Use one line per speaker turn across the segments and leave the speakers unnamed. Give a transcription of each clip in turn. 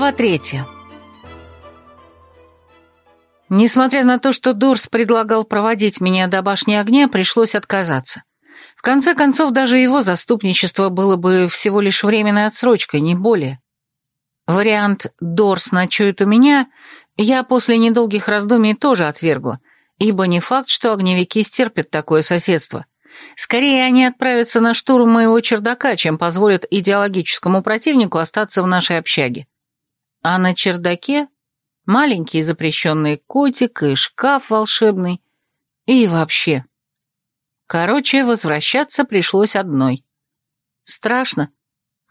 Глава третья. Несмотря на то, что Дорс предлагал проводить меня до башни огня, пришлось отказаться. В конце концов, даже его заступничество было бы всего лишь временной отсрочкой, не более. Вариант «Дорс ночует у меня» я после недолгих раздумий тоже отвергла, ибо не факт, что огневики стерпят такое соседство. Скорее они отправятся на штурм моего чердака, чем позволят идеологическому противнику остаться в нашей общаге. А на чердаке маленький запрещенный котик и шкаф волшебный, и вообще. Короче, возвращаться пришлось одной. Страшно?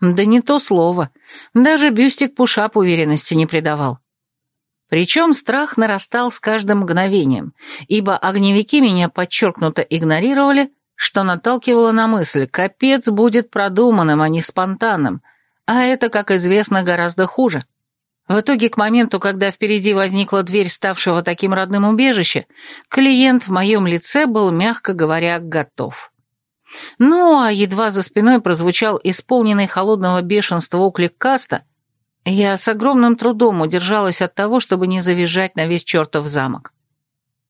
Да не то слово. Даже бюстик Пушап уверенности не придавал. Причем страх нарастал с каждым мгновением, ибо огневики меня подчеркнуто игнорировали, что наталкивало на мысль, капец будет продуманным, а не спонтанным, а это, как известно, гораздо хуже. — в итоге, к моменту, когда впереди возникла дверь ставшего таким родным убежище, клиент в моем лице был, мягко говоря, готов. Ну, а едва за спиной прозвучал исполненный холодного бешенства оклик Каста, я с огромным трудом удержалась от того, чтобы не завизжать на весь чертов замок.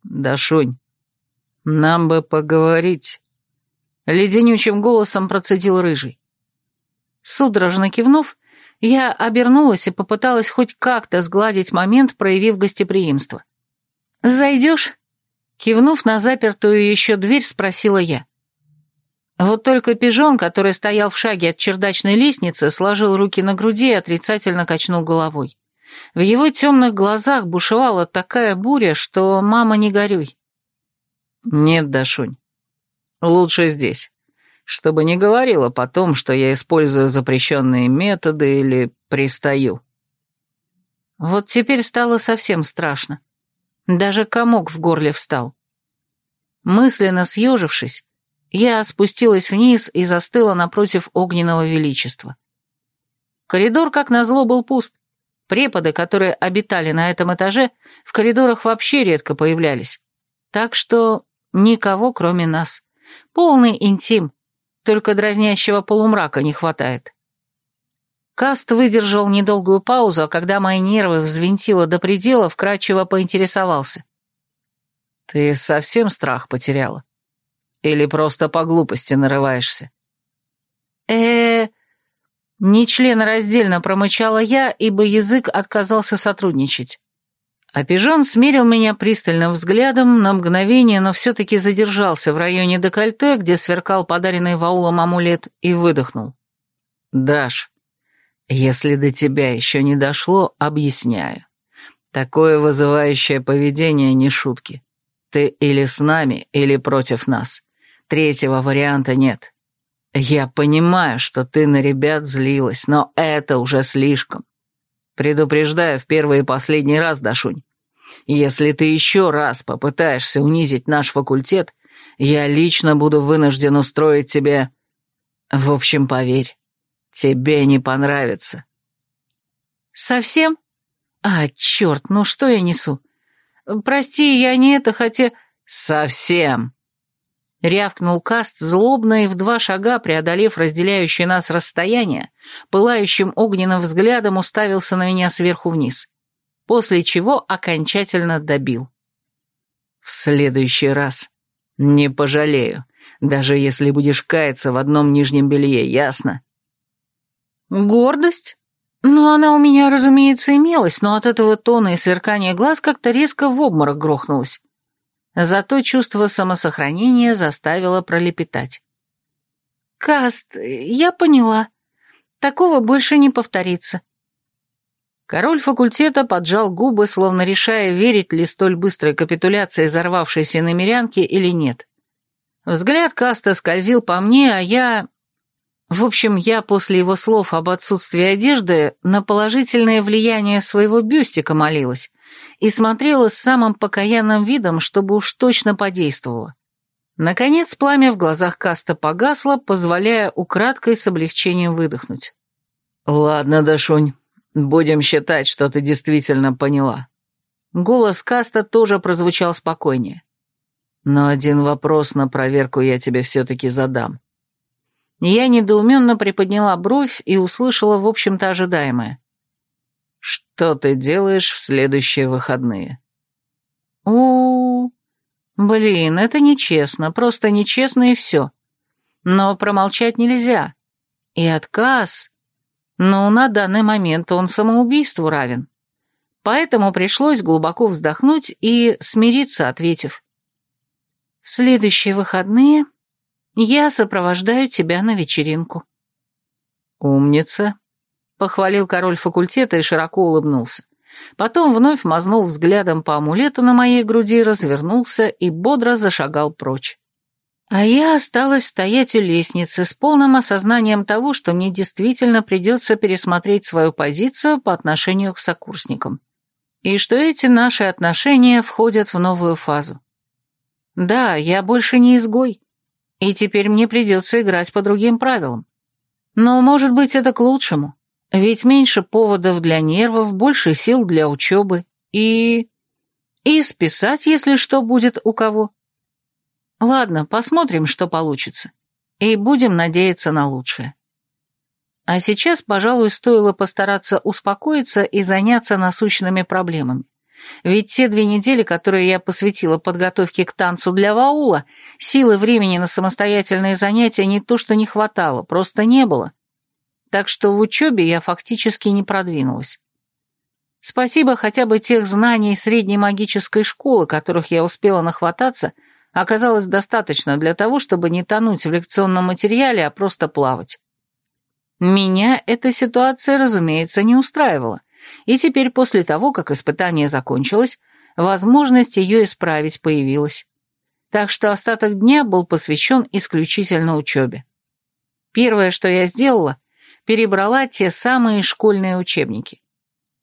«Да, Шунь, нам бы поговорить», — леденючим голосом процедил Рыжий.
Судорожно кивнув, я обернулась и попыталась хоть как-то сгладить момент, проявив гостеприимство. «Зайдешь?» Кивнув на запертую еще дверь, спросила я. Вот только пижон, который стоял в шаге от чердачной лестницы, сложил руки на груди и отрицательно качнул головой. В его темных глазах бушевала такая буря, что мама не горюй.
«Нет, Дашунь, лучше здесь» чтобы не говорила потом, что я использую запрещенные методы или пристаю.
Вот теперь стало совсем страшно. Даже комок в горле встал. Мысленно съежившись, я спустилась вниз и застыла напротив огненного величества. Коридор, как назло, был пуст. Преподы, которые обитали на этом этаже, в коридорах вообще редко появлялись. Так что никого, кроме нас. Полный интим. Только дразнящего полумрака не хватает. Каст выдержал недолгую паузу, а когда мои нервы взвинтило до предела, вкрадчиво поинтересовался.
«Ты совсем страх потеряла? Или просто по глупости нарываешься?»
э Нечленораздельно промычала я, ибо язык отказался сотрудничать. А пижон смерил меня пристальным взглядом на мгновение, но все-таки задержался в районе декольте, где сверкал подаренный ваулом амулет, и выдохнул.
«Даш, если до тебя еще не дошло, объясняю. Такое вызывающее поведение не шутки. Ты или с нами, или против нас. Третьего варианта нет. Я понимаю, что ты на ребят злилась, но это уже слишком. Предупреждаю в первый и последний раз, Дашунь. Если ты еще раз попытаешься унизить наш факультет, я лично буду вынужден устроить тебе... В общем, поверь, тебе не понравится.
Совсем? А, черт, ну что я несу? Прости, я не это хотел...
Совсем,
Рявкнул Каст злобно и в два шага, преодолев разделяющее нас расстояние, пылающим огненным взглядом уставился на меня сверху вниз, после чего окончательно добил.
«В следующий раз не пожалею, даже если будешь каяться в одном нижнем белье, ясно?»
«Гордость?» Ну, она у меня, разумеется, имелась, но от этого тона и сверкания глаз как-то резко в обморок грохнулась. Зато чувство самосохранения заставило пролепетать. «Каст, я поняла. Такого больше не повторится». Король факультета поджал губы, словно решая, верить ли столь быстрой капитуляции взорвавшейся намерянке или нет. Взгляд Каста скользил по мне, а я... В общем, я после его слов об отсутствии одежды на положительное влияние своего бюстика молилась, и смотрела с самым покаянным видом, чтобы уж точно подействовало. Наконец пламя в глазах Каста погасло, позволяя украдкой с облегчением выдохнуть.
«Ладно, Дашунь, будем считать, что ты действительно поняла».
Голос Каста тоже прозвучал спокойнее.
«Но один вопрос на проверку я тебе все-таки задам».
Я недоуменно приподняла бровь и услышала, в общем-то, ожидаемое.
Что ты делаешь в следующие выходные?
У, -у, у Блин, это нечестно, просто нечестно и все. Но промолчать нельзя. И отказ... Но на данный момент он самоубийству равен. Поэтому пришлось глубоко вздохнуть и смириться, ответив. «В следующие выходные я сопровождаю тебя на вечеринку».
«Умница», похвалил король факультета и широко улыбнулся. Потом вновь мазнул взглядом по амулету на моей груди, развернулся и бодро зашагал прочь.
А я осталась стоять у лестницы с полным осознанием того, что мне действительно придется пересмотреть свою позицию по отношению к сокурсникам. И что эти наши отношения входят в новую фазу. Да, я больше не изгой, и теперь мне придется играть по другим правилам. Но, может быть, это к лучшему. Ведь меньше поводов для нервов, больше сил для учебы и... И списать, если что, будет у кого. Ладно, посмотрим, что получится. И будем надеяться на лучшее. А сейчас, пожалуй, стоило постараться успокоиться и заняться насущными проблемами. Ведь те две недели, которые я посвятила подготовке к танцу для Ваула, силы времени на самостоятельные занятия не то что не хватало, просто не было так что в учебе я фактически не продвинулась. Спасибо хотя бы тех знаний средней магической школы, которых я успела нахвататься, оказалось достаточно для того, чтобы не тонуть в лекционном материале, а просто плавать. Меня эта ситуация, разумеется, не устраивала, и теперь после того, как испытание закончилось, возможность ее исправить появилась. Так что остаток дня был посвящен исключительно учебе. Первое, что я сделала — перебрала те самые школьные учебники.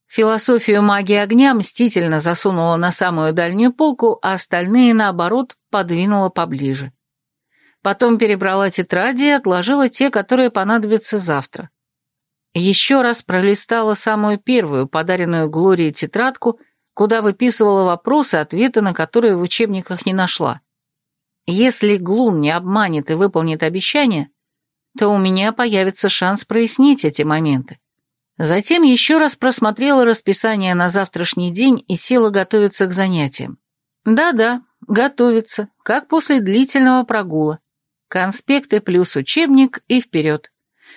Философию магии огня мстительно засунула на самую дальнюю полку, а остальные, наоборот, подвинула поближе. Потом перебрала тетради и отложила те, которые понадобятся завтра. Еще раз пролистала самую первую, подаренную Глории тетрадку, куда выписывала вопросы, ответы на которые в учебниках не нашла. Если Глум не обманет и выполнит обещание, то у меня появится шанс прояснить эти моменты. Затем еще раз просмотрела расписание на завтрашний день и села готовиться к занятиям. Да-да, готовиться, как после длительного прогула. Конспекты плюс учебник и вперед.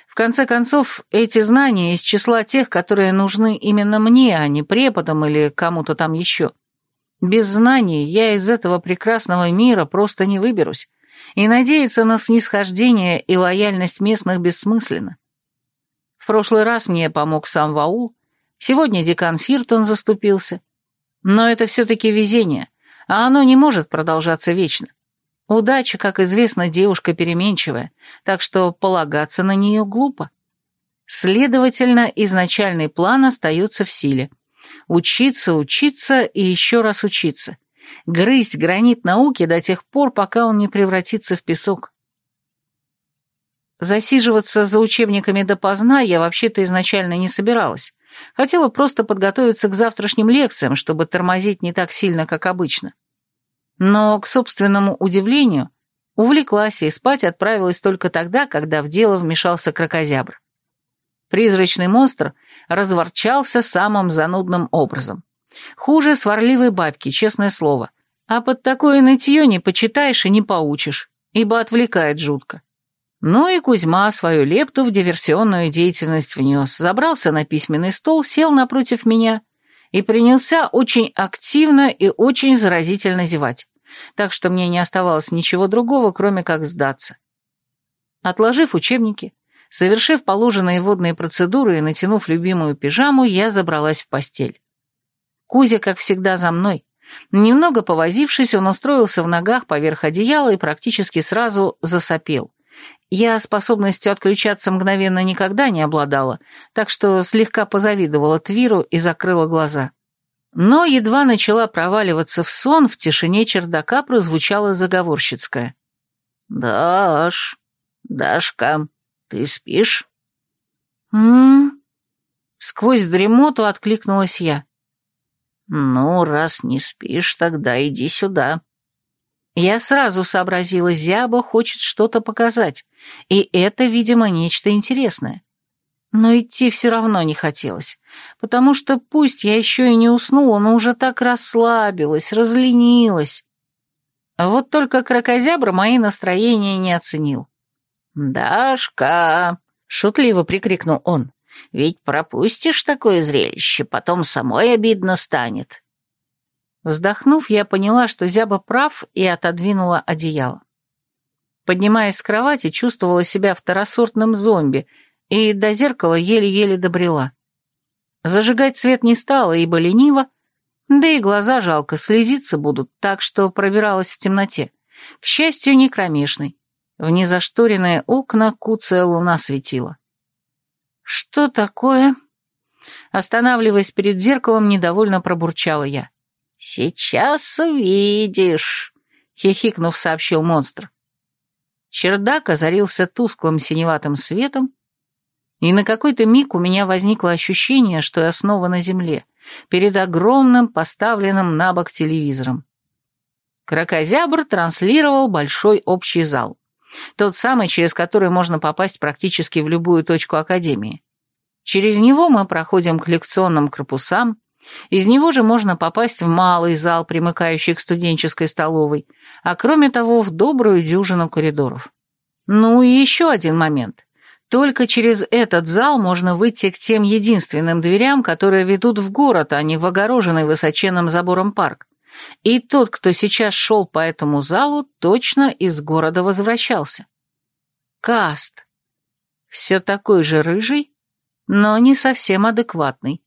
В конце концов, эти знания из числа тех, которые нужны именно мне, а не преподам или кому-то там еще. Без знаний я из этого прекрасного мира просто не выберусь, и надеяться на снисхождение и лояльность местных бессмысленно. В прошлый раз мне помог сам Ваул, сегодня декан Фиртон заступился. Но это все-таки везение, а оно не может продолжаться вечно. Удача, как известно, девушка переменчивая, так что полагаться на нее глупо. Следовательно, изначальный план остается в силе. Учиться, учиться и еще раз учиться – грызть гранит науки до тех пор, пока он не превратится в песок. Засиживаться за учебниками допоздна я вообще-то изначально не собиралась. Хотела просто подготовиться к завтрашним лекциям, чтобы тормозить не так сильно, как обычно. Но, к собственному удивлению, увлеклась и спать отправилась только тогда, когда в дело вмешался крокозябр. Призрачный монстр разворчался самым занудным образом. Хуже сварливой бабки, честное слово. А под такое нытье не почитаешь и не поучишь, ибо отвлекает жутко. Но и Кузьма свою лепту в диверсионную деятельность внес, забрался на письменный стол, сел напротив меня и принялся очень активно и очень заразительно зевать. Так что мне не оставалось ничего другого, кроме как сдаться. Отложив учебники, совершив положенные водные процедуры и натянув любимую пижаму, я забралась в постель. Кузя, как всегда, за мной. Немного повозившись, он устроился в ногах поверх одеяла и практически сразу засопел. Я способностью отключаться мгновенно никогда не обладала, так что слегка позавидовала Твиру и закрыла глаза. Но едва начала проваливаться в сон, в тишине чердака прозвучала заговорщицкая. «Даш, Дашка, ты спишь?» «М-м-м...» Сквозь дремоту откликнулась я. «Ну, раз не спишь, тогда иди сюда». Я сразу сообразила, Зяба хочет что-то показать, и это, видимо, нечто интересное. Но идти все равно не хотелось, потому что пусть я еще и не уснула, но уже так расслабилась, разленилась. Вот только крокозябра мои настроения не оценил.
«Дашка!» — шутливо прикрикнул он. Ведь пропустишь такое зрелище, потом самой обидно станет».
Вздохнув, я поняла, что Зяба прав, и отодвинула одеяло. Поднимаясь с кровати, чувствовала себя второсортным зомби, и до зеркала еле-еле добрела. Зажигать свет не стала, ибо лениво, да и глаза жалко, слезиться будут, так что пробиралась в темноте. К счастью, не кромешной. В незашторенные окна куцая луна светила. «Что такое?» Останавливаясь перед зеркалом, недовольно пробурчала я.
«Сейчас увидишь», — хихикнув, сообщил монстр.
Чердак озарился тусклым синеватым светом, и на какой-то миг у меня возникло ощущение, что я снова на земле, перед огромным поставленным на бок телевизором. Кракозябр транслировал большой общий зал. Тот самый, через который можно попасть практически в любую точку Академии. Через него мы проходим к лекционным корпусам, из него же можно попасть в малый зал, примыкающий к студенческой столовой, а кроме того, в добрую дюжину коридоров. Ну и еще один момент. Только через этот зал можно выйти к тем единственным дверям, которые ведут в город, а не в огороженный высоченным забором парк и тот, кто сейчас шел по этому залу, точно из города возвращался. Каст. Все такой же рыжий, но не совсем адекватный.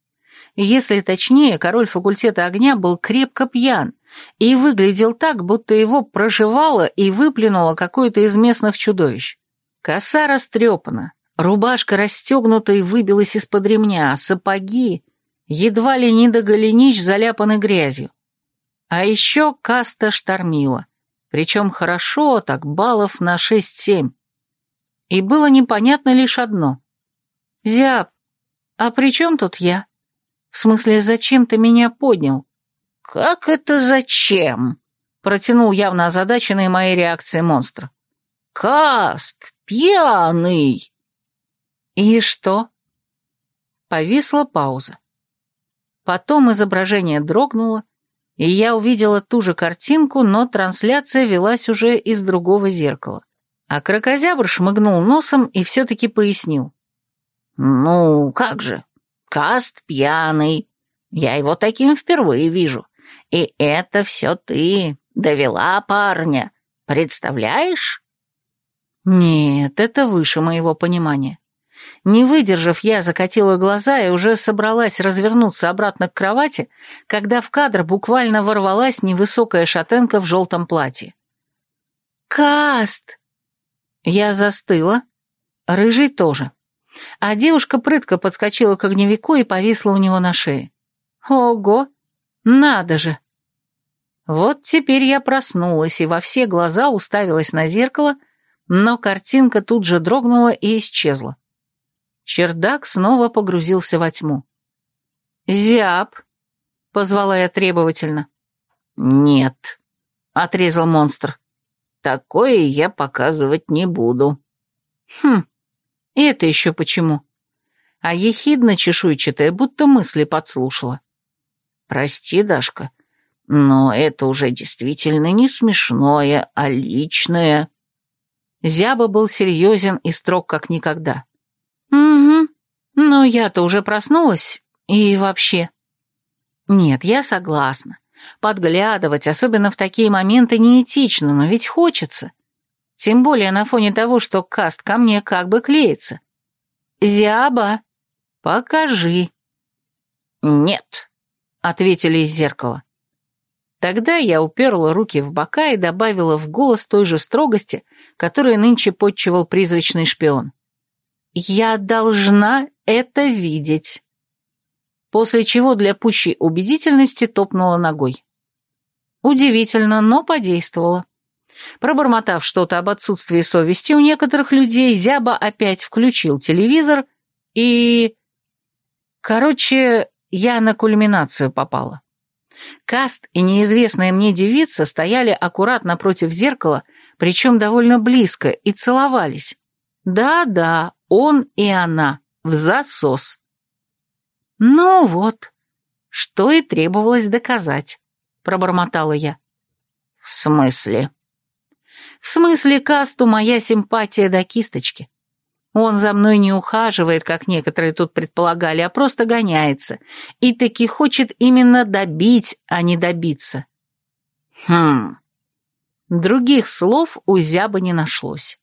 Если точнее, король факультета огня был крепко пьян и выглядел так, будто его проживало и выплюнуло какое-то из местных чудовищ. Коса растрепана, рубашка расстегнута и выбилась из-под ремня, а сапоги едва ли не до голенич заляпаны грязью. А еще каста штормила. Причем хорошо, так баллов на шесть-семь. И было непонятно лишь одно. «Зяб, а при чем тут я? В смысле, зачем ты меня поднял?»
«Как это зачем?»
Протянул явно озадаченный моей реакцией монстр.
«Каст! Пьяный!»
«И что?» Повисла пауза. Потом изображение дрогнуло, и я увидела ту же картинку, но трансляция велась уже из другого зеркала. А крокозябр шмыгнул носом и все-таки пояснил.
«Ну, как же, Каст пьяный. Я его таким впервые вижу. И это все ты довела парня. Представляешь?»
«Нет, это выше моего понимания. Не выдержав, я закатила глаза и уже собралась развернуться обратно к кровати, когда в кадр буквально ворвалась невысокая шатенка в желтом платье. «Каст!» Я застыла. Рыжий тоже. А девушка прытко подскочила к огневику и повисла у него на шее. «Ого! Надо же!» Вот теперь я проснулась и во все глаза уставилась на зеркало, но картинка тут же дрогнула и исчезла. Чердак снова погрузился во тьму. «Зяб!» — позвала я требовательно.
«Нет», — отрезал монстр. «Такое я показывать не буду».
«Хм, и это еще почему?» А ехидно чешуйчатая будто мысли подслушала.
«Прости, Дашка, но это уже действительно не смешное, а личное».
Зяба был серьезен и строг как никогда. «Угу. Но я-то уже проснулась. И вообще...» «Нет, я согласна. Подглядывать, особенно в такие моменты, неэтично, но ведь хочется. Тем более на фоне того, что каст ко мне как бы клеится. Зяба, покажи».
«Нет», — ответили из зеркала.
Тогда я уперла руки в бока и добавила в голос той же строгости, которую нынче подчевал призрачный шпион. «Я должна это видеть!» После чего для пущей убедительности топнула ногой. Удивительно, но подействовало. Пробормотав что-то об отсутствии совести у некоторых людей, Зяба опять включил телевизор и... Короче, я на кульминацию попала. Каст и неизвестная мне девица стояли аккуратно против зеркала, причем довольно близко, и целовались. Да-да, он и она. В засос. Ну вот, что и требовалось доказать, пробормотала я.
В смысле?
В смысле, Касту моя симпатия до кисточки. Он за мной не ухаживает, как некоторые тут предполагали, а просто гоняется. И таки хочет именно добить, а не добиться.
Хм.
Других слов у Зябы не нашлось.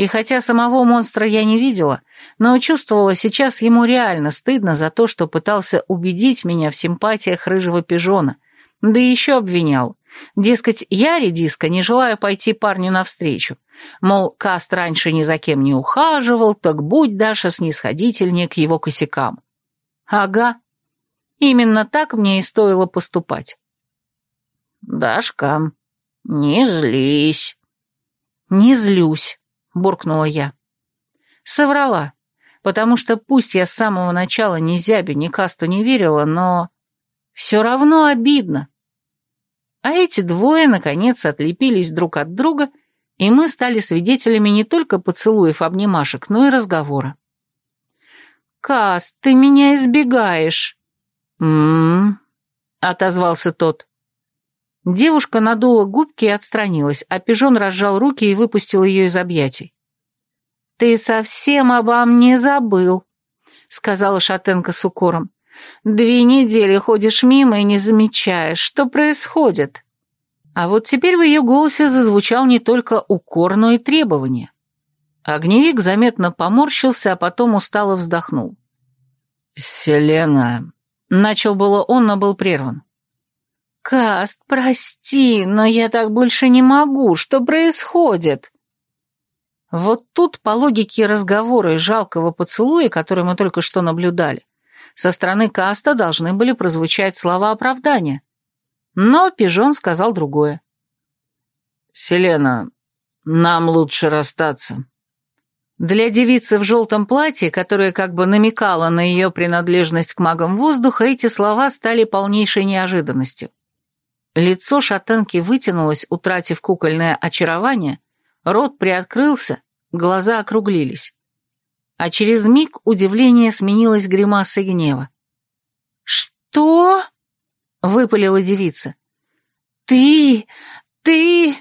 И хотя самого монстра я не видела, но чувствовала, сейчас ему реально стыдно за то, что пытался убедить меня в симпатиях рыжего пижона, да еще обвинял. Дескать, я, редиска, не желаю пойти парню навстречу. Мол, Каст раньше ни за кем не ухаживал, так будь, Даша, снисходительнее к его косякам. Ага. Именно так мне и стоило поступать.
Дашка, не злись.
Не злюсь. — буркнула я. Соврала, потому что пусть я с самого начала ни зябе, ни касту не верила, но все равно обидно. А эти двое, наконец, отлепились друг от друга, и мы стали свидетелями не только поцелуев обнимашек, но и разговора. «Каст, ты меня избегаешь!» «М-м-м», отозвался тот. Девушка надула губки и отстранилась, а пижон разжал руки и выпустил ее из объятий. «Ты совсем обо мне забыл», — сказала шатенка с укором. «Две недели ходишь мимо и не замечаешь, что происходит». А вот теперь в ее голосе зазвучал не только укор, но и требование. Огневик заметно поморщился, а потом устало вздохнул.
«Селена...» — начал было он, но был прерван.
«Каст, прости, но я так больше не могу. Что происходит?» Вот тут, по логике разговора и жалкого поцелуя, который мы только что наблюдали, со стороны Каста должны были прозвучать слова оправдания. Но Пижон сказал другое.
«Селена, нам лучше расстаться».
Для девицы в желтом платье, которая как бы намекала на ее принадлежность к магам воздуха, эти слова стали полнейшей неожиданностью. Лицо шатенки вытянулось, утратив кукольное очарование, рот приоткрылся, глаза округлились. А через миг удивление сменилось гримасой гнева. «Что?» — выпалила девица. «Ты! Ты!»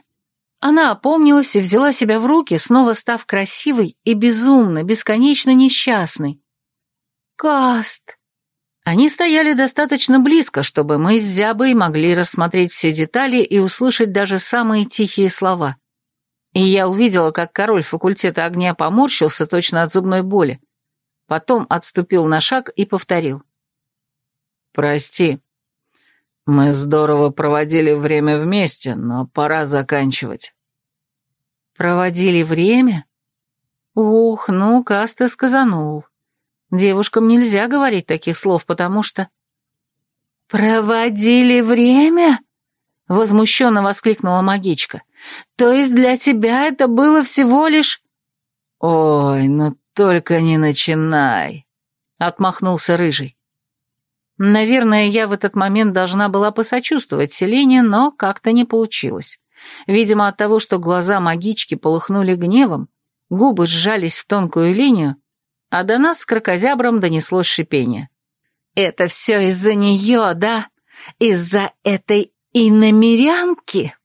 Она опомнилась и взяла себя в руки, снова став красивой и безумно, бесконечно несчастной. «Каст! Они стояли достаточно близко, чтобы мы с Зябой могли рассмотреть все детали и услышать даже самые тихие слова. И я увидела, как король факультета огня поморщился точно от зубной боли. Потом отступил на шаг и повторил.
«Прости. Мы здорово проводили время вместе, но пора заканчивать».
«Проводили время? Ух, ну, Каста сказанул. Девушкам нельзя говорить таких слов, потому что... «Проводили время?» — возмущенно воскликнула магичка. «То есть для тебя это было всего лишь...»
«Ой, ну только не начинай!» — отмахнулся Рыжий.
Наверное, я в этот момент должна была посочувствовать Селине, но как-то не получилось. Видимо, от того, что глаза магички полыхнули гневом, губы сжались в тонкую линию, а до нас с крокозябром донеслось шипение. «Это все из-за нее, да? Из-за этой иномерянки?»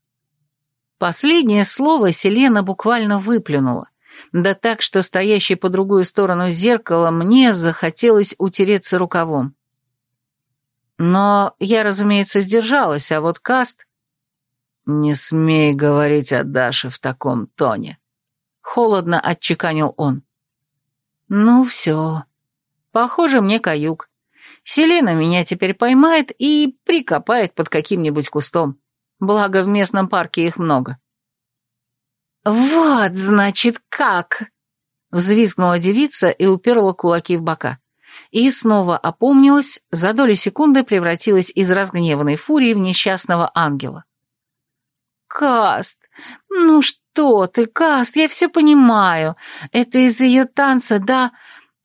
Последнее слово Селена буквально выплюнула, да так, что стоящий по другую сторону зеркала мне захотелось утереться рукавом. Но я, разумеется, сдержалась, а вот Каст...
«Не смей говорить о Даше в таком тоне», — холодно отчеканил он.
Ну все. Похоже, мне каюк. Селена меня теперь поймает и прикопает под каким-нибудь кустом. Благо, в местном парке их много. «Вот, значит, как!» Взвизгнула девица и уперла кулаки в бока. И снова опомнилась, за долю секунды превратилась из разгневанной фурии в несчастного ангела. «Каст, ну что?» что ты, Каст, я все понимаю. Это из-за ее танца, да?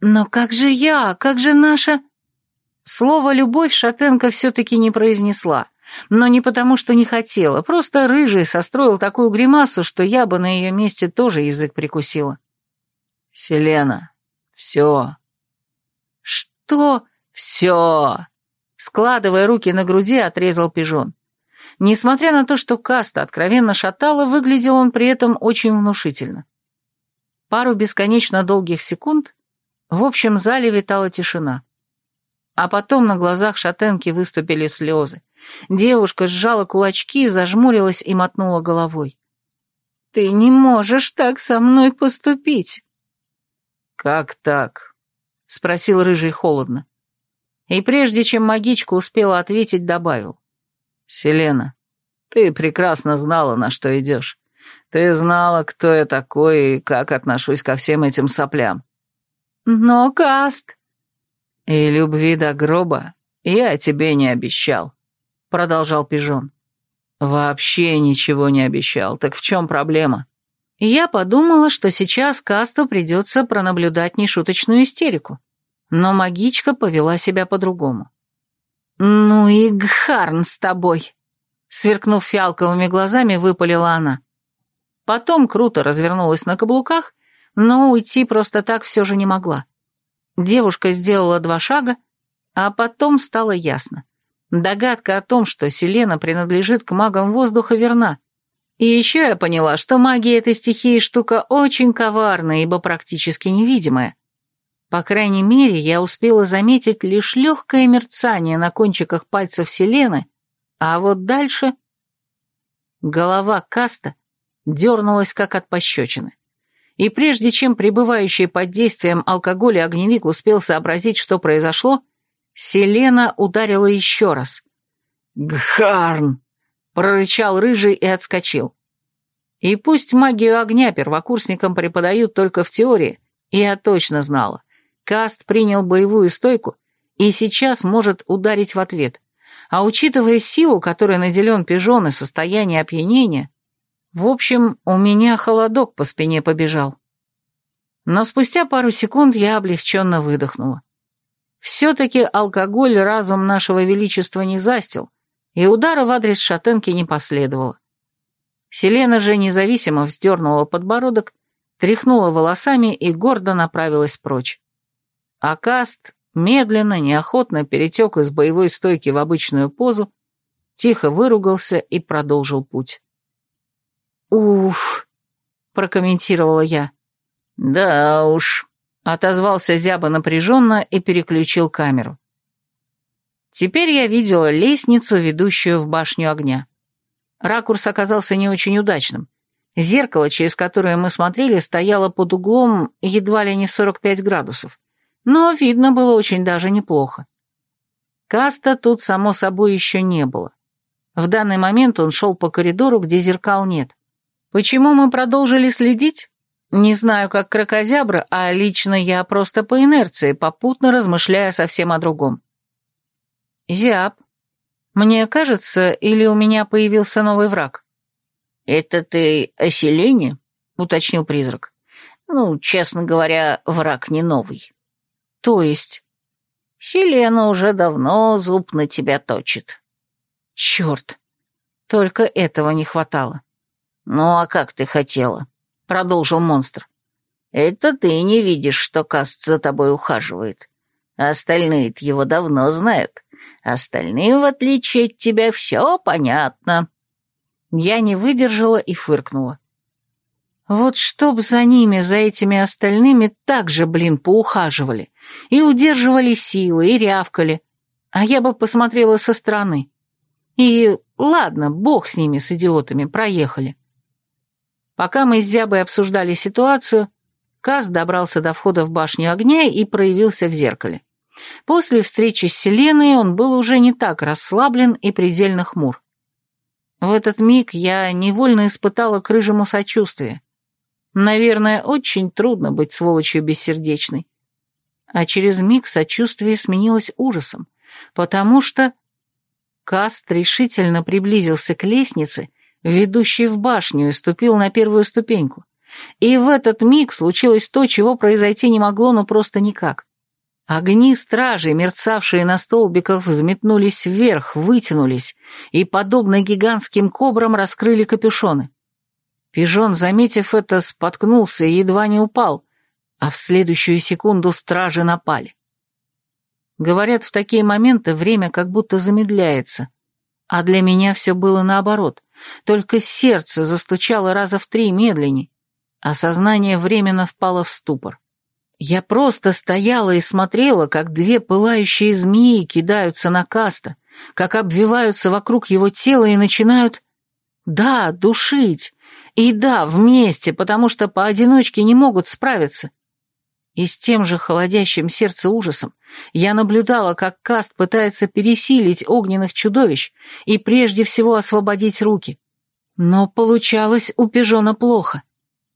Но как же я, как же наша...» Слово «любовь» Шатенко все-таки не произнесла. Но не потому, что не хотела. Просто рыжий состроил такую гримасу, что я бы на ее месте тоже язык прикусила.
«Селена, все».
«Что?»
«Все!»
Складывая руки на груди, отрезал пижон. Несмотря на то, что каста откровенно шатала, выглядел он при этом очень внушительно. Пару бесконечно долгих секунд в общем зале витала тишина. А потом на глазах шатенки выступили слезы. Девушка сжала кулачки, зажмурилась и мотнула головой. «Ты не можешь так со мной поступить!»
«Как так?» — спросил Рыжий холодно.
И прежде чем магичка успела ответить, добавил.
«Селена, ты прекрасно знала, на что идешь. Ты знала, кто я такой и как отношусь ко всем этим соплям».
«Но, Каст...»
«И любви до гроба я тебе не обещал», — продолжал Пижон. «Вообще ничего не обещал. Так в чем проблема?»
Я подумала, что сейчас Касту придется пронаблюдать нешуточную истерику. Но магичка повела себя по-другому. «Ну и гхарн с тобой!» Сверкнув фиалковыми глазами, выпалила она. Потом круто развернулась на каблуках, но уйти просто так все же не могла. Девушка сделала два шага, а потом стало ясно. Догадка о том, что Селена принадлежит к магам воздуха, верна. И еще я поняла, что магия этой стихии штука очень коварная, ибо практически невидимая. По крайней мере, я успела заметить лишь легкое мерцание на кончиках пальцев Селены, а вот дальше... Голова Каста дернулась, как от пощечины. И прежде чем пребывающий под действием алкоголя огневик успел сообразить, что произошло, Селена ударила еще раз. «Гхарн!» — прорычал рыжий и отскочил. И пусть магию огня первокурсникам преподают только в теории, я точно знала. Каст принял боевую стойку и сейчас может ударить в ответ. А учитывая силу, которой наделен пижон и состояние опьянения, в общем, у меня холодок по спине побежал. Но спустя пару секунд я облегченно выдохнула. Все-таки алкоголь разум нашего величества не застил, и удара в адрес шатенки не последовало. Селена же независимо вздернула подбородок, тряхнула волосами и гордо направилась прочь. А Каст медленно, неохотно перетек из боевой стойки в обычную позу, тихо выругался и продолжил путь. «Уф!» — прокомментировала я.
«Да уж», — отозвался Зяба напряженно и переключил камеру.
Теперь я видела лестницу, ведущую в башню огня. Ракурс оказался не очень удачным. Зеркало, через которое мы смотрели, стояло под углом едва ли не в 45 градусов но видно было очень даже неплохо. Каста тут, само собой, еще не было. В данный момент он шел по коридору, где зеркал нет. Почему мы продолжили следить? Не знаю, как крокозябра, а лично я просто по инерции, попутно размышляя совсем о другом. Зяб, мне кажется, или у меня появился новый враг?
Это ты о Селене? — уточнил призрак. Ну, честно говоря, враг не новый.
То есть?
Хелена уже давно зуб на тебя точит.
Черт, только этого не хватало.
Ну а как ты хотела? Продолжил монстр. Это ты не видишь, что Каст за тобой ухаживает. Остальные-то его давно знают. Остальным, в отличие от тебя, все понятно.
Я не выдержала и фыркнула. Вот чтоб за ними, за этими остальными, так же, блин, поухаживали. И удерживали силы, и рявкали. А я бы посмотрела со стороны. И ладно, бог с ними, с идиотами, проехали. Пока мы с Зябой обсуждали ситуацию, Каз добрался до входа в башню огня и проявился в зеркале. После встречи с Селеной он был уже не так расслаблен и предельно хмур. В этот миг я невольно испытала к рыжему сочувствие. Наверное, очень трудно быть сволочью бессердечной. А через миг сочувствие сменилось ужасом, потому что... Каст решительно приблизился к лестнице, ведущей в башню, и ступил на первую ступеньку. И в этот миг случилось то, чего произойти не могло, но просто никак. Огни стражей, мерцавшие на столбиках, взметнулись вверх, вытянулись и, подобно гигантским кобрам, раскрыли капюшоны. Пижон, заметив это, споткнулся и едва не упал, а в следующую секунду стражи напали. Говорят, в такие моменты время как будто замедляется. А для меня все было наоборот. Только сердце застучало раза в три медленнее, а сознание временно впало в ступор. Я просто стояла и смотрела, как две пылающие змеи кидаются на Каста, как обвиваются вокруг его тела и начинают... Да, душить, и да, вместе, потому что поодиночке не могут справиться. И с тем же холодящим сердце ужасом я наблюдала, как Каст пытается пересилить огненных чудовищ и прежде всего освободить руки. Но получалось у Пижона плохо.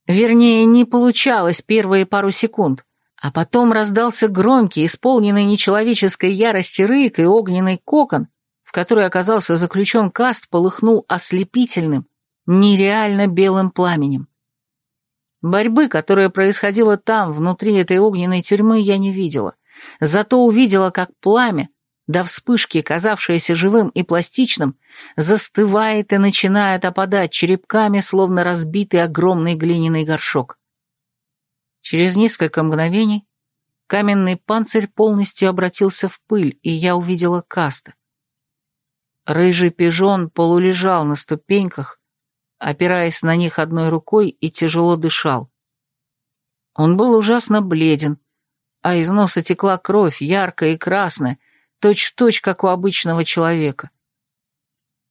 Вернее, не получалось первые пару секунд. А потом раздался громкий, исполненный нечеловеческой ярости рык и огненный кокон, в который оказался заключен каст, полыхнул ослепительным, нереально белым пламенем. Борьбы, которая происходила там, внутри этой огненной тюрьмы, я не видела. Зато увидела, как пламя, до вспышки, казавшееся живым и пластичным, застывает и начинает опадать черепками, словно разбитый огромный глиняный горшок. Через несколько мгновений каменный панцирь полностью обратился в пыль, и я увидела каста. Рыжий пижон полулежал на ступеньках, опираясь на них одной рукой и тяжело дышал. Он был ужасно бледен, а из носа текла кровь, яркая и красная, точь-в-точь, точь, как у обычного человека.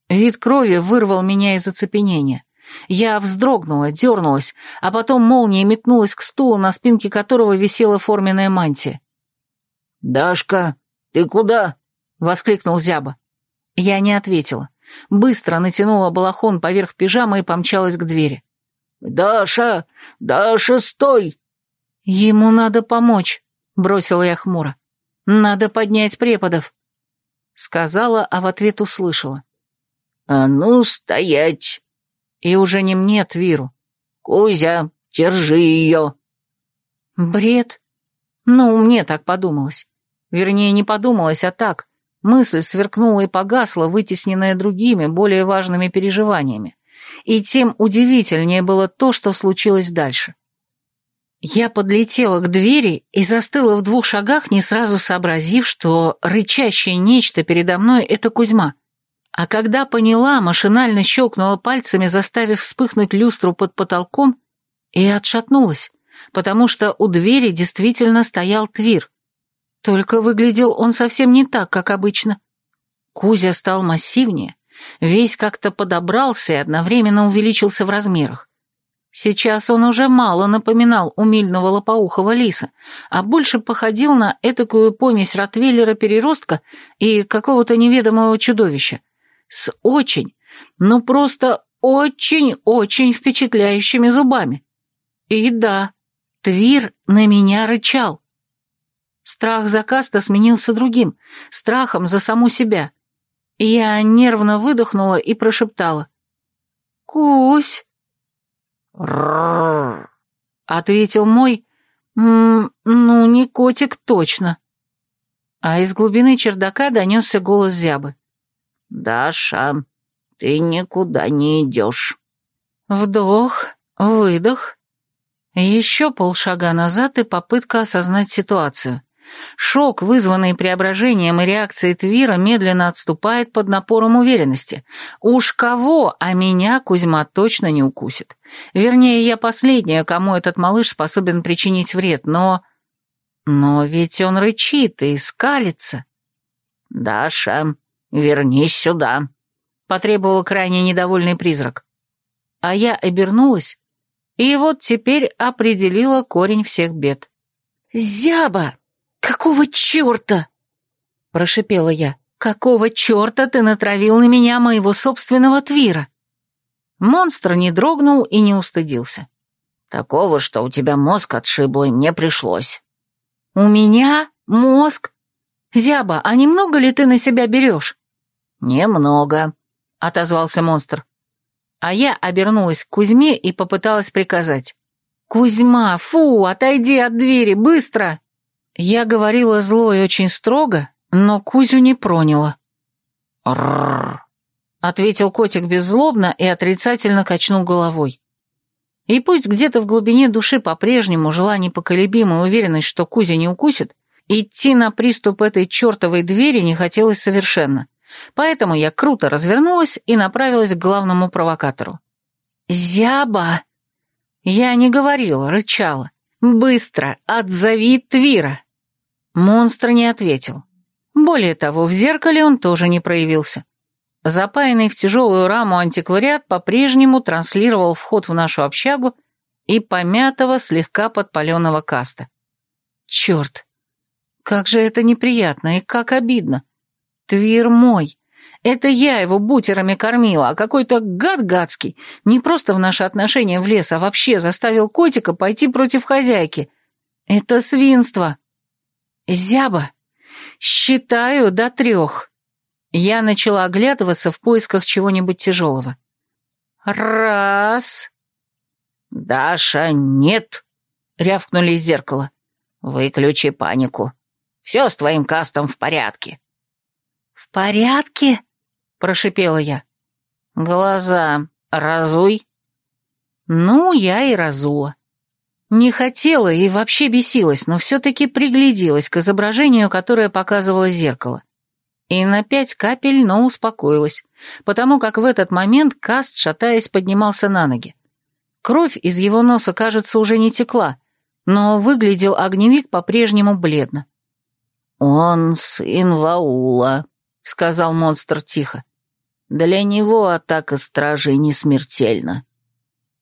Вид крови вырвал меня из оцепенения. Я вздрогнула, дернулась, а потом молнией метнулась к стулу, на спинке которого висела форменная мантия.
«Дашка, ты куда?» — воскликнул Зяба.
Я не ответила. Быстро натянула балахон поверх пижамы и помчалась к двери.
«Даша! Даша, стой!»
«Ему надо помочь», — бросила я хмуро. «Надо поднять преподов», — сказала, а в ответ услышала.
«А ну, стоять!»
И уже не мне, Твиру.
«Кузя, держи ее!»
Бред. Ну, мне так подумалось. Вернее, не подумалось, а так. Мысль сверкнула и погасла, вытесненная другими, более важными переживаниями. И тем удивительнее было то, что случилось дальше. Я подлетела к двери и застыла в двух шагах, не сразу сообразив, что рычащее нечто передо мной — это Кузьма. А когда поняла, машинально щелкнула пальцами, заставив вспыхнуть люстру под потолком, и отшатнулась, потому что у двери действительно стоял Твир. Только выглядел он совсем не так, как обычно. Кузя стал массивнее, весь как-то подобрался и одновременно увеличился в размерах. Сейчас он уже мало напоминал умильного лопоухого лиса, а больше походил на этакую помесь ротвейлера-переростка и какого-то неведомого чудовища. С очень, ну просто очень-очень впечатляющими зубами. И да, Твир на меня рычал. Страх за Каста сменился другим, страхом за саму себя. Я нервно выдохнула и прошептала. «Кусь!»
«Ррррр!»
— ответил мой... М -м, «Ну, не котик точно». А из глубины чердака донесся голос зябы.
«Даша, ты никуда не идешь».
Вдох, выдох. Еще полшага назад и попытка осознать ситуацию. Шок, вызванный преображением и реакцией Твира, медленно отступает под напором уверенности. Уж кого, а меня Кузьма точно не укусит. Вернее, я последняя, кому этот малыш способен причинить вред, но... Но ведь он рычит и скалится.
«Даша, вернись сюда», — потребовал крайне недовольный призрак.
А я обернулась, и вот теперь определила корень всех бед.
«Зяба!» «Какого черта?» — прошипела я.
«Какого черта ты натравил на меня моего собственного твира?» Монстр не дрогнул и не устыдился.
«Такого, что у тебя мозг отшибло, и мне пришлось».
«У меня мозг? Зяба, а немного ли ты на себя берешь?»
«Немного», —
отозвался монстр. А я обернулась к Кузьме и попыталась приказать. «Кузьма, фу, отойди от двери, быстро!» Я говорила зло и очень строго, но Кузю не проняла.
«Рррр», —
ответил котик беззлобно и отрицательно качнул головой. И пусть где-то в глубине души по-прежнему жила непоколебимая уверенность, что Кузя не укусит, идти на приступ этой чертовой двери не хотелось совершенно. Поэтому я круто развернулась и направилась к главному провокатору. «Зяба!» Я не говорила, рычала. «Быстро! Отзови Твира!» Монстр не ответил. Более того, в зеркале он тоже не проявился. Запаянный в тяжелую раму антиквариат по-прежнему транслировал вход в нашу общагу и помятого, слегка подпаленного каста. Черт! Как же это неприятно и как обидно! Твир мой! Это я его бутерами кормила, а какой-то гад гадский не просто в наши отношения влез, а вообще заставил котика пойти против хозяйки. Это свинство. Зяба. Считаю до трех. Я начала оглядываться в поисках чего-нибудь тяжелого. Раз.
Даша, нет. Рявкнули из зеркала. Выключи панику. Все с твоим кастом в порядке.
«В порядке?» прошипела я.
«Глаза разуй».
Ну, я и разула. Не хотела и вообще бесилась, но все-таки пригляделась к изображению, которое показывало зеркало. И на пять капель, но успокоилась, потому как в этот момент Каст, шатаясь, поднимался на ноги. Кровь из его носа, кажется, уже не текла, но выглядел огневик по-прежнему бледно.
«Он сын Ваула», — сказал монстр тихо. Для него атака стражей не смертельна.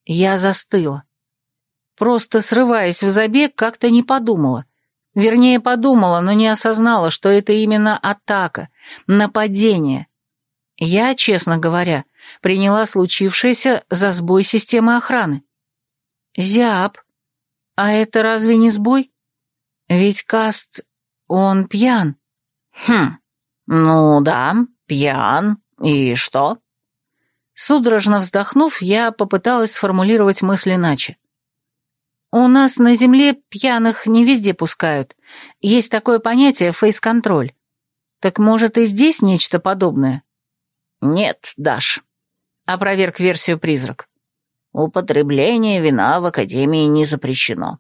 Я застыла. Просто срываясь в забег, как-то не подумала. Вернее, подумала, но не осознала, что это именно атака, нападение. Я, честно говоря, приняла случившееся за сбой системы охраны. Зяб, а это разве не сбой? Ведь Каст, он пьян.
Хм, ну да, пьян, «И что?»
Судорожно вздохнув, я попыталась сформулировать мысль иначе. «У нас на земле пьяных не везде пускают. Есть такое понятие фейс-контроль. Так может и здесь нечто подобное?»
«Нет, Даш», —
опроверг версию призрак.
«Употребление вина в Академии не запрещено.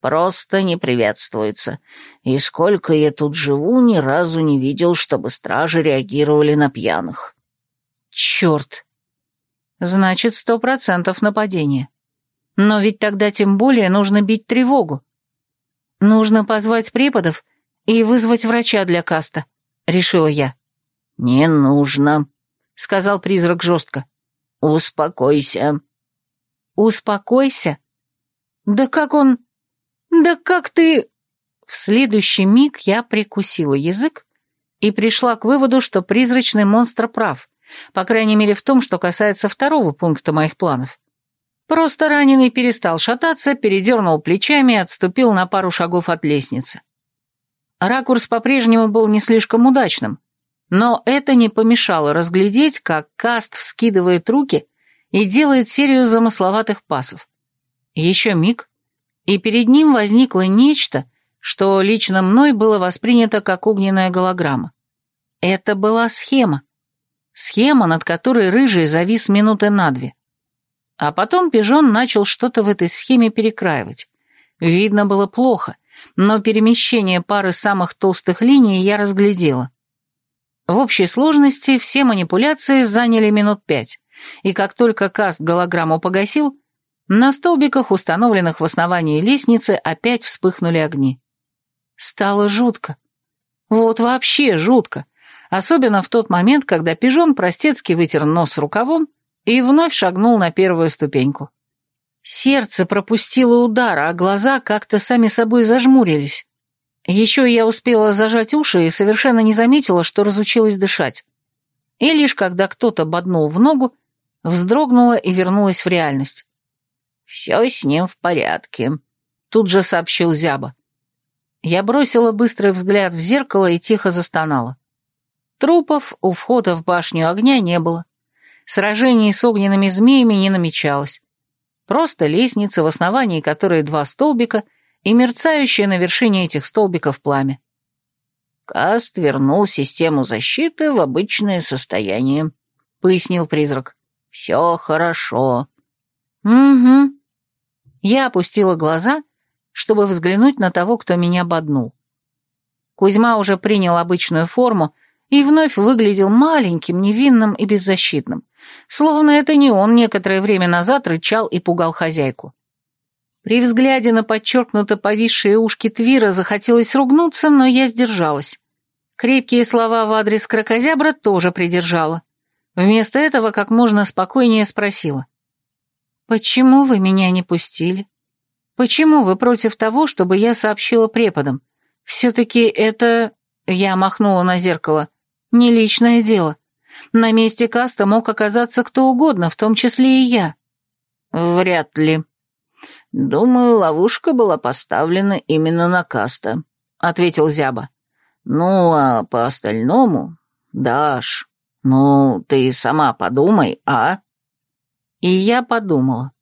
Просто не приветствуется. И сколько я тут живу, ни разу не видел, чтобы стражи реагировали на пьяных».
Черт. Значит, сто процентов нападение. Но ведь тогда тем более нужно бить тревогу. Нужно позвать преподов и вызвать врача для каста, решила я.
Не нужно, сказал призрак жестко. Успокойся.
Успокойся? Да как он... Да как ты... В следующий миг я прикусила язык и пришла к выводу, что призрачный монстр прав. По крайней мере в том, что касается второго пункта моих планов. Просто раненый перестал шататься, передернул плечами и отступил на пару шагов от лестницы. Ракурс по-прежнему был не слишком удачным, но это не помешало разглядеть, как Каст вскидывает руки и делает серию замысловатых пасов. Еще миг, и перед ним возникло нечто, что лично мной было воспринято как огненная голограмма. Это была схема. Схема, над которой рыжий завис минуты на две. А потом пижон начал что-то в этой схеме перекраивать. Видно было плохо, но перемещение пары самых толстых линий я разглядела. В общей сложности все манипуляции заняли минут пять, и как только каст голограмму погасил, на столбиках, установленных в основании лестницы, опять вспыхнули огни. Стало жутко. Вот вообще жутко особенно в тот момент, когда пижон простецки вытер нос рукавом и вновь шагнул на первую ступеньку. Сердце пропустило удар, а глаза как-то сами собой зажмурились. Еще я успела зажать уши и совершенно не заметила, что разучилась дышать. И лишь когда кто-то боднул в ногу, вздрогнула и вернулась в реальность.
«Все с ним в порядке», — тут же сообщил Зяба.
Я бросила быстрый взгляд в зеркало и тихо застонала. Трупов у входа в башню огня не было. Сражений с огненными змеями не намечалось. Просто лестница, в основании которой два столбика и мерцающее на вершине этих столбиков пламя.
Каст вернул систему защиты в обычное состояние, — пояснил призрак. «Все хорошо».
«Угу». Я опустила глаза, чтобы взглянуть на того, кто меня боднул. Кузьма уже принял обычную форму, и вновь выглядел маленьким, невинным и беззащитным, словно это не он некоторое время назад рычал и пугал хозяйку. При взгляде на подчеркнуто повисшие ушки Твира захотелось ругнуться, но я сдержалась. Крепкие слова в адрес крокозябра тоже придержала. Вместо этого как можно спокойнее спросила. «Почему вы меня не пустили? Почему вы против того, чтобы я сообщила преподам? Все-таки это...» Я махнула на зеркало. Не личное дело. На месте Каста мог оказаться кто угодно, в том числе и я.
Вряд ли. Думаю, ловушка была поставлена именно на Каста, ответил Зяба. Ну, а по остальному, Даш, ну, ты сама подумай, а?
И я подумала.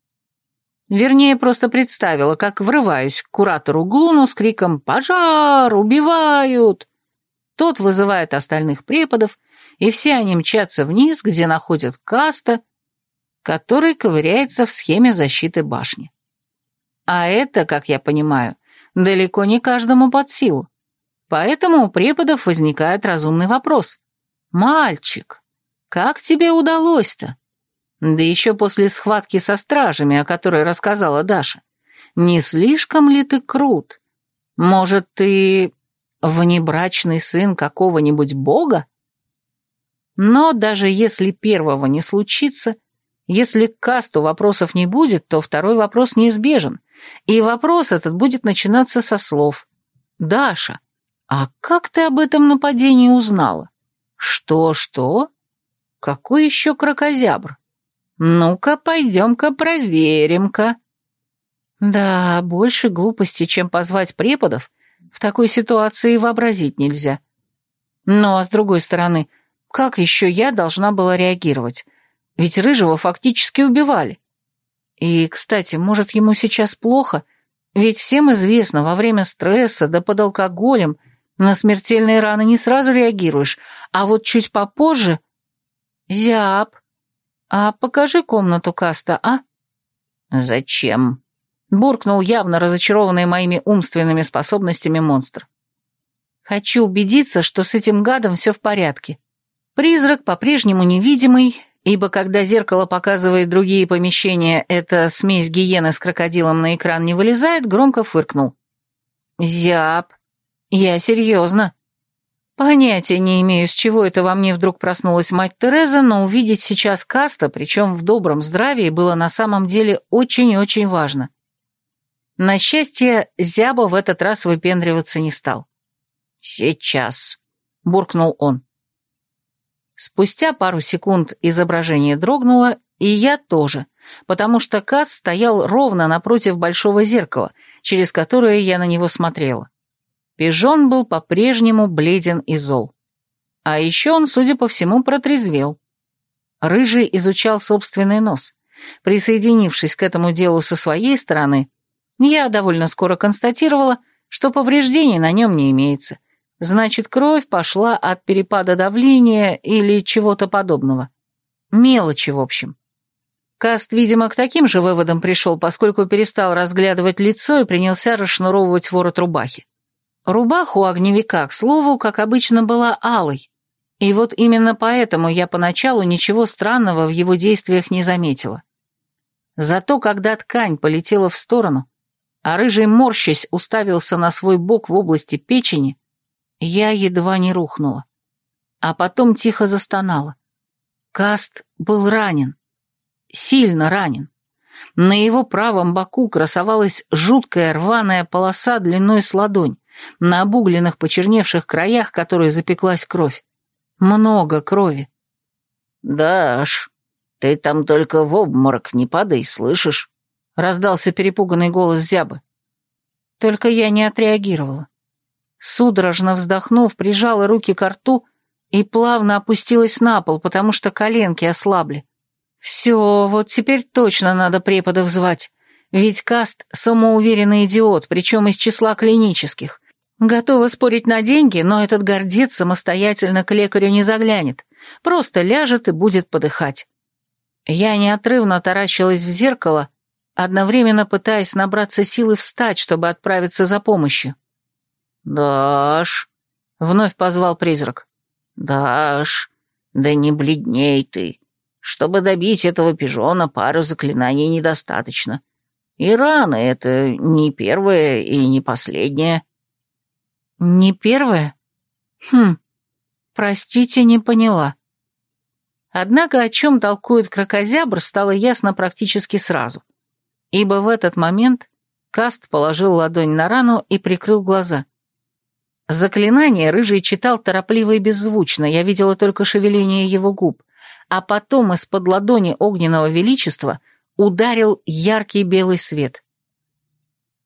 Вернее, просто представила, как врываюсь к куратору Глуну с криком «Пожар! Убивают!» Тот вызывает остальных преподов, и все они мчатся вниз, где находят каста, который ковыряется в схеме защиты башни. А это, как я понимаю, далеко не каждому под силу. Поэтому у преподов возникает разумный вопрос. «Мальчик, как тебе удалось-то?» Да еще после схватки со стражами, о которой рассказала Даша. «Не слишком ли ты крут? Может, ты Внебрачный сын какого-нибудь бога? Но даже если первого не случится, если к касту вопросов не будет, то второй вопрос неизбежен, и вопрос этот будет начинаться со слов «Даша, а как ты об этом нападении узнала?» «Что-что? Какой еще крокозябр? Ну-ка, пойдем-ка проверим-ка». Да, больше глупости, чем позвать преподов, в такой ситуации вообразить нельзя. Но с другой стороны, как еще я должна была реагировать? Ведь Рыжего фактически убивали. И, кстати, может, ему сейчас плохо? Ведь всем известно, во время стресса да под алкоголем на смертельные раны не сразу реагируешь, а вот чуть попозже... Зяб, а покажи комнату Каста, а?
Зачем?
буркнул явно разочарованный моими умственными способностями монстр. Хочу убедиться, что с этим гадом все в порядке. Призрак по-прежнему невидимый, ибо когда зеркало показывает другие помещения, эта смесь гиены с крокодилом на экран не вылезает, громко фыркнул. «Зяб, я серьезно. Понятия не имею, с чего это во мне вдруг проснулась мать Тереза, но увидеть сейчас Каста, причем в добром здравии, было на самом деле очень-очень важно. На счастье, Зяба в этот раз выпендриваться не стал.
«Сейчас», —
буркнул он. Спустя пару секунд изображение дрогнуло, и я тоже, потому что Кас стоял ровно напротив большого зеркала, через которое я на него смотрела. Пижон был по-прежнему бледен и зол. А еще он, судя по всему, протрезвел. Рыжий изучал собственный нос. Присоединившись к этому делу со своей стороны, я довольно скоро констатировала, что повреждений на нем не имеется. Значит, кровь пошла от перепада давления или чего-то подобного. Мелочи, в общем. Каст, видимо, к таким же выводам пришел, поскольку перестал разглядывать лицо и принялся расшнуровывать ворот рубахи. Рубаху огневика, к слову, как обычно, была алой. И вот именно поэтому я поначалу ничего странного в его действиях не заметила. Зато когда ткань полетела в сторону, а рыжий морщась уставился на свой бок в области печени, я едва не рухнула. А потом тихо застонала. Каст был ранен. Сильно ранен. На его правом боку красовалась жуткая рваная полоса длиной с ладонь, на обугленных почерневших краях, которой запеклась кровь. Много крови.
«Даш, ты там только в обморок не падай, слышишь?» раздался перепуганный голос зябы.
Только я не отреагировала. Судорожно вздохнув, прижала руки к рту и плавно опустилась на пол, потому что коленки ослабли. Все, вот теперь точно надо преподов звать. Ведь Каст — самоуверенный идиот, причем из числа клинических. Готова спорить на деньги, но этот гордец самостоятельно к лекарю не заглянет. Просто ляжет и будет подыхать. Я неотрывно таращилась в зеркало, одновременно пытаясь набраться силы встать, чтобы отправиться за помощью.
«Даш!» — вновь позвал призрак. «Даш, да не бледней ты. Чтобы добить этого пижона, пару заклинаний недостаточно. И рано это не первое и не последнее».
«Не первое? Хм, простите, не поняла». Однако о чем толкует крокозябр, стало ясно практически сразу — ибо в этот момент Каст положил ладонь на рану и прикрыл глаза. Заклинание Рыжий читал торопливо и беззвучно, я видела только шевеление его губ, а потом из-под ладони огненного величества ударил яркий белый свет.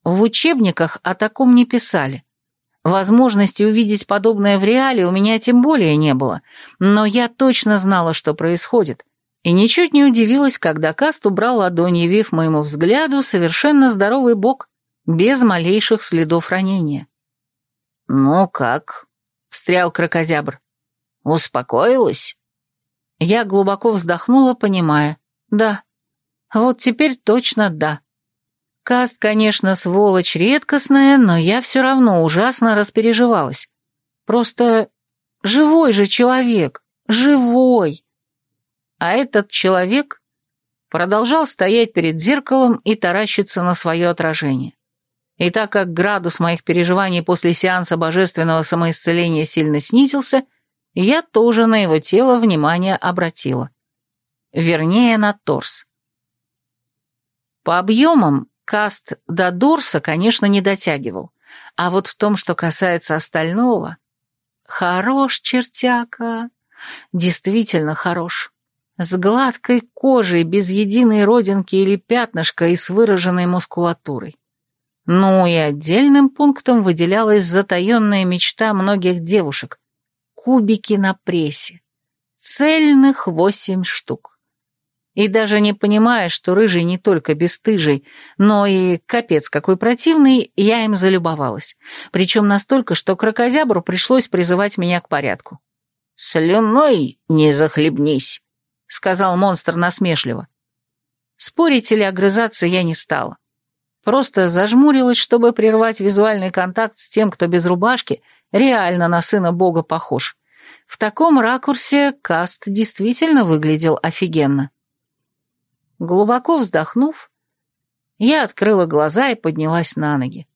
В учебниках о таком не писали. Возможности увидеть подобное в реале у меня тем более не было, но я точно знала, что происходит — и ничуть не удивилась, когда Каст убрал ладонь, явив моему взгляду совершенно здоровый бок, без малейших следов ранения.
«Ну как?» — встрял крокозябр. «Успокоилась?»
Я глубоко вздохнула, понимая. «Да. Вот теперь точно да». Каст, конечно, сволочь редкостная, но я все равно ужасно распереживалась. Просто живой же человек, живой. А этот человек продолжал стоять перед зеркалом и таращиться на свое отражение. И так как градус моих переживаний после сеанса божественного самоисцеления сильно снизился, я тоже на его тело внимание обратила. Вернее, на торс. По объемам каст до дорса, конечно, не дотягивал. А вот в том, что касается остального... Хорош, чертяка! Действительно хорош с гладкой кожей, без единой родинки или пятнышка и с выраженной мускулатурой. Ну и отдельным пунктом выделялась затаенная мечта многих девушек — кубики на прессе. Цельных восемь штук. И даже не понимая, что рыжий не только бесстыжий, но и капец какой противный, я им залюбовалась. Причем настолько, что крокозябру пришлось призывать меня к порядку.
«Слюной не захлебнись», сказал монстр насмешливо.
Спорить или огрызаться я не стала. Просто зажмурилась, чтобы прервать визуальный контакт с тем, кто без рубашки реально на сына бога похож. В таком ракурсе Каст действительно выглядел офигенно. Глубоко вздохнув, я открыла глаза и поднялась на ноги.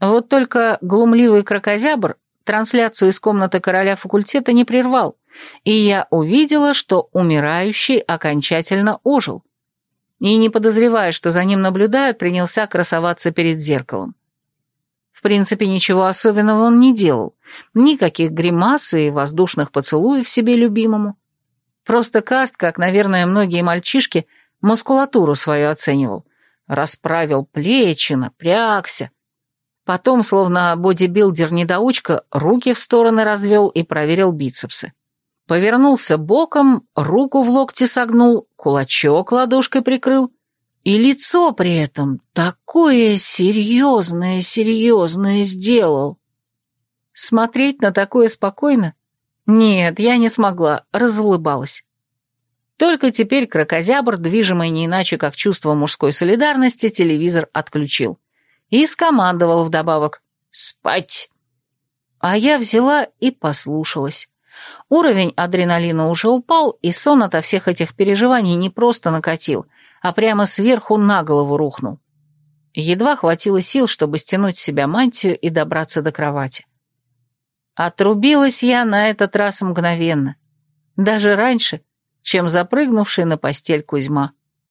Вот только глумливый крокозябр трансляцию из комнаты короля факультета не прервал, и я увидела, что умирающий окончательно ожил. И, не подозревая, что за ним наблюдают, принялся красоваться перед зеркалом. В принципе, ничего особенного он не делал. Никаких гримас и воздушных поцелуев себе любимому. Просто Каст, как, наверное, многие мальчишки, мускулатуру свою оценивал. Расправил плечи, напрягся. Потом, словно бодибилдер-недоучка, руки в стороны развел и проверил бицепсы. Повернулся боком, руку в локте согнул, кулачок ладошкой прикрыл. И лицо при этом такое серьезное-серьезное сделал. Смотреть на такое спокойно? Нет, я не смогла, разулыбалась. Только теперь крокозябр, движимый не иначе, как чувство мужской солидарности, телевизор отключил. И скомандовал вдобавок «Спать!». А я взяла и послушалась. Уровень адреналина уже упал, и сон ото всех этих переживаний не просто накатил, а прямо сверху на голову рухнул. Едва хватило сил, чтобы стянуть с себя мантию и добраться до кровати. Отрубилась я на этот раз мгновенно. Даже раньше, чем запрыгнувший на постель Кузьма.